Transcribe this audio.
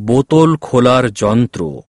বোতল খোলার যন্ত্র।